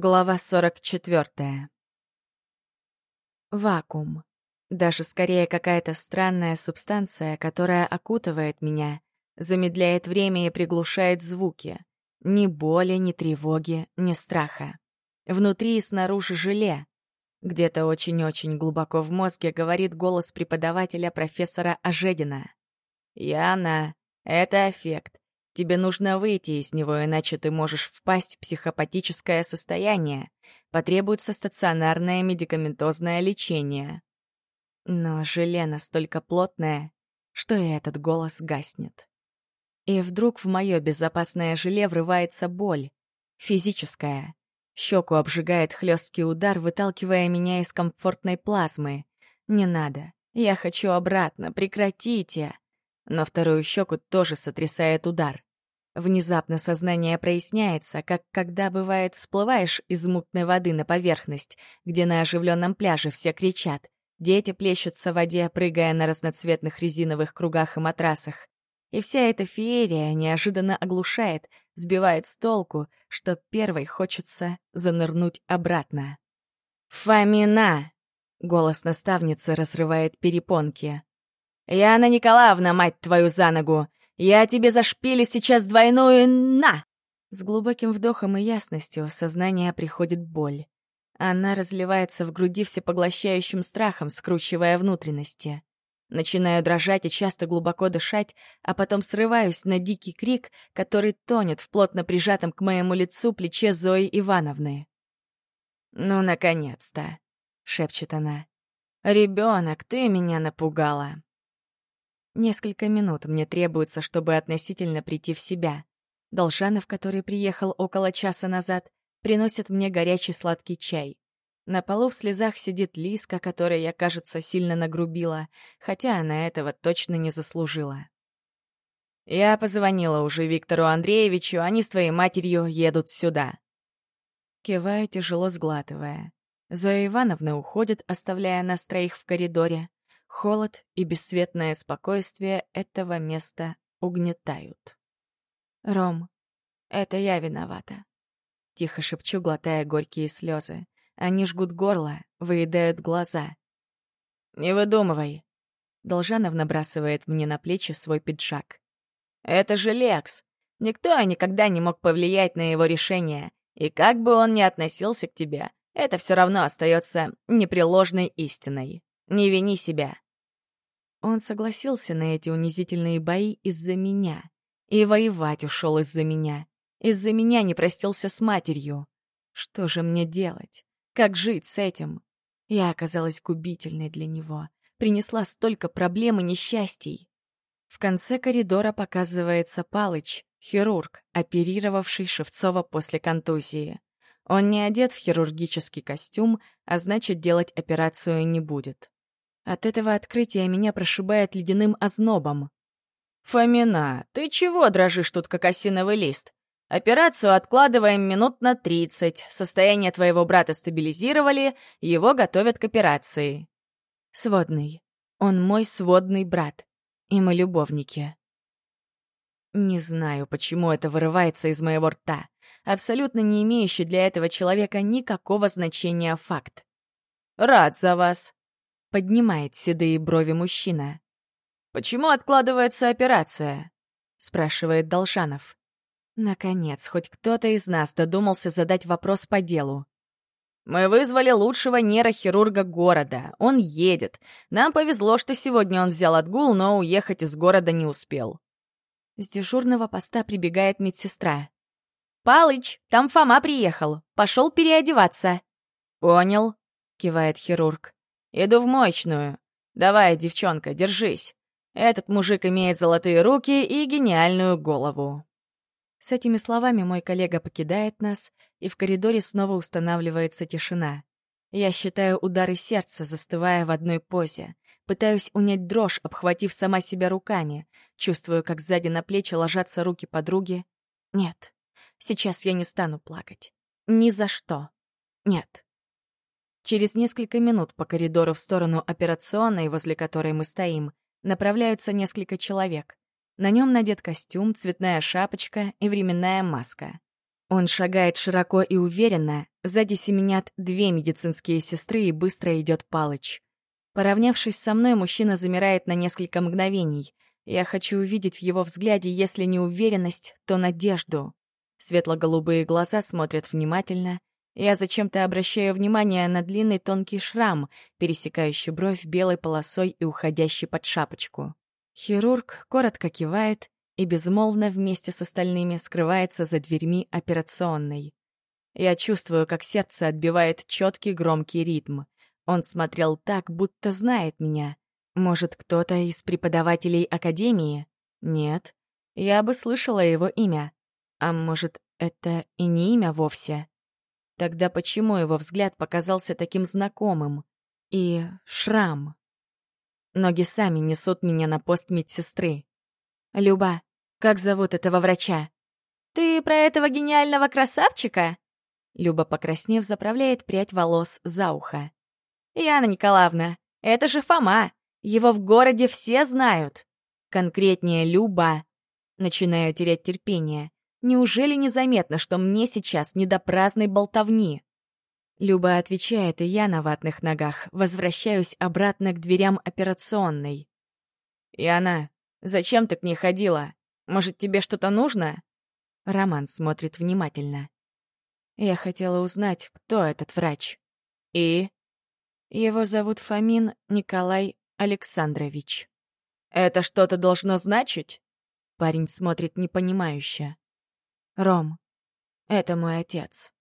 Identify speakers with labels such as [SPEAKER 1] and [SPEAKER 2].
[SPEAKER 1] Глава 44. Вакуум. Даже скорее какая-то странная субстанция, которая окутывает меня, замедляет время и приглушает звуки. Ни боли, ни тревоги, ни страха. Внутри и снаружи желе. Где-то очень-очень глубоко в мозге говорит голос преподавателя профессора Ожедина. «Яна, это эффект. Тебе нужно выйти из него, иначе ты можешь впасть в психопатическое состояние. Потребуется стационарное медикаментозное лечение. Но желе настолько плотное, что и этот голос гаснет. И вдруг в мое безопасное желе врывается боль. Физическая. Щеку обжигает хлесткий удар, выталкивая меня из комфортной плазмы. Не надо. Я хочу обратно. Прекратите. Но вторую щеку тоже сотрясает удар. Внезапно сознание проясняется, как когда, бывает, всплываешь из мутной воды на поверхность, где на оживленном пляже все кричат. Дети плещутся в воде, прыгая на разноцветных резиновых кругах и матрасах. И вся эта феерия неожиданно оглушает, сбивает с толку, что первой хочется занырнуть обратно. «Фомина!» — голос наставницы разрывает перепонки. «Яна Николаевна, мать твою, за ногу! Я тебе зашпилю сейчас двойную «на!» С глубоким вдохом и ясностью в сознание приходит боль. Она разливается в груди всепоглощающим страхом, скручивая внутренности. Начинаю дрожать и часто глубоко дышать, а потом срываюсь на дикий крик, который тонет в плотно прижатом к моему лицу плече Зои Ивановны. «Ну, наконец-то!» — шепчет она. «Ребенок, ты меня напугала!» Несколько минут мне требуется, чтобы относительно прийти в себя. Должанов, который приехал около часа назад, приносит мне горячий сладкий чай. На полу в слезах сидит Лиска, которая, я, кажется, сильно нагрубила, хотя она этого точно не заслужила. «Я позвонила уже Виктору Андреевичу, они с твоей матерью едут сюда». Киваю, тяжело сглатывая. Зоя Ивановна уходит, оставляя нас троих в коридоре. Холод и бесцветное спокойствие этого места угнетают. «Ром, это я виновата», — тихо шепчу, глотая горькие слезы. Они жгут горло, выедают глаза. «Не выдумывай!» Должанов набрасывает мне на плечи свой пиджак. «Это же Лекс! Никто никогда не мог повлиять на его решение, и как бы он ни относился к тебе, это все равно остается непреложной истиной». Не вини себя». Он согласился на эти унизительные бои из-за меня. И воевать ушел из-за меня. Из-за меня не простился с матерью. Что же мне делать? Как жить с этим? Я оказалась губительной для него. Принесла столько проблем и несчастий. В конце коридора показывается Палыч, хирург, оперировавший Шевцова после контузии. Он не одет в хирургический костюм, а значит, делать операцию не будет. От этого открытия меня прошибает ледяным ознобом. «Фомина, ты чего дрожишь тут, как осиновый лист? Операцию откладываем минут на 30. Состояние твоего брата стабилизировали, его готовят к операции». «Сводный. Он мой сводный брат. И мы любовники». Не знаю, почему это вырывается из моего рта. Абсолютно не имеющий для этого человека никакого значения факт. «Рад за вас. — поднимает седые брови мужчина. «Почему откладывается операция?» — спрашивает Долшанов. Наконец, хоть кто-то из нас додумался задать вопрос по делу. «Мы вызвали лучшего нейрохирурга города. Он едет. Нам повезло, что сегодня он взял отгул, но уехать из города не успел». С дежурного поста прибегает медсестра. «Палыч, там Фома приехал. Пошел переодеваться». «Понял», — кивает хирург. Иду в мощную. Давай, девчонка, держись. Этот мужик имеет золотые руки и гениальную голову». С этими словами мой коллега покидает нас, и в коридоре снова устанавливается тишина. Я считаю удары сердца, застывая в одной позе. Пытаюсь унять дрожь, обхватив сама себя руками. Чувствую, как сзади на плечи ложатся руки подруги. Нет, сейчас я не стану плакать. Ни за что. Нет. Через несколько минут по коридору в сторону операционной, возле которой мы стоим, направляются несколько человек. На нем надет костюм, цветная шапочка и временная маска. Он шагает широко и уверенно, сзади семенят две медицинские сестры и быстро идет Палыч. Поравнявшись со мной, мужчина замирает на несколько мгновений. Я хочу увидеть в его взгляде, если не уверенность, то надежду. Светло-голубые глаза смотрят внимательно, я зачем-то обращаю внимание на длинный тонкий шрам, пересекающий бровь белой полосой и уходящий под шапочку. Хирург коротко кивает и безмолвно вместе с остальными скрывается за дверьми операционной. Я чувствую, как сердце отбивает четкий громкий ритм. Он смотрел так, будто знает меня. Может, кто-то из преподавателей академии? Нет. Я бы слышала его имя. А может, это и не имя вовсе? Тогда почему его взгляд показался таким знакомым? И шрам. Ноги сами несут меня на пост медсестры. «Люба, как зовут этого врача?» «Ты про этого гениального красавчика?» Люба, покраснев, заправляет прядь волос за ухо. «Яна Николаевна, это же Фома! Его в городе все знают!» «Конкретнее, Люба!» Начинаю терять терпение. Неужели незаметно, что мне сейчас не до праздной болтовни? Люба отвечает, и я на ватных ногах возвращаюсь обратно к дверям операционной. И она зачем ты к ней ходила? Может, тебе что-то нужно?» Роман смотрит внимательно. Я хотела узнать, кто этот врач. И? Его зовут Фомин Николай Александрович. «Это что-то должно значить?» Парень смотрит непонимающе. Ром, это мой отец.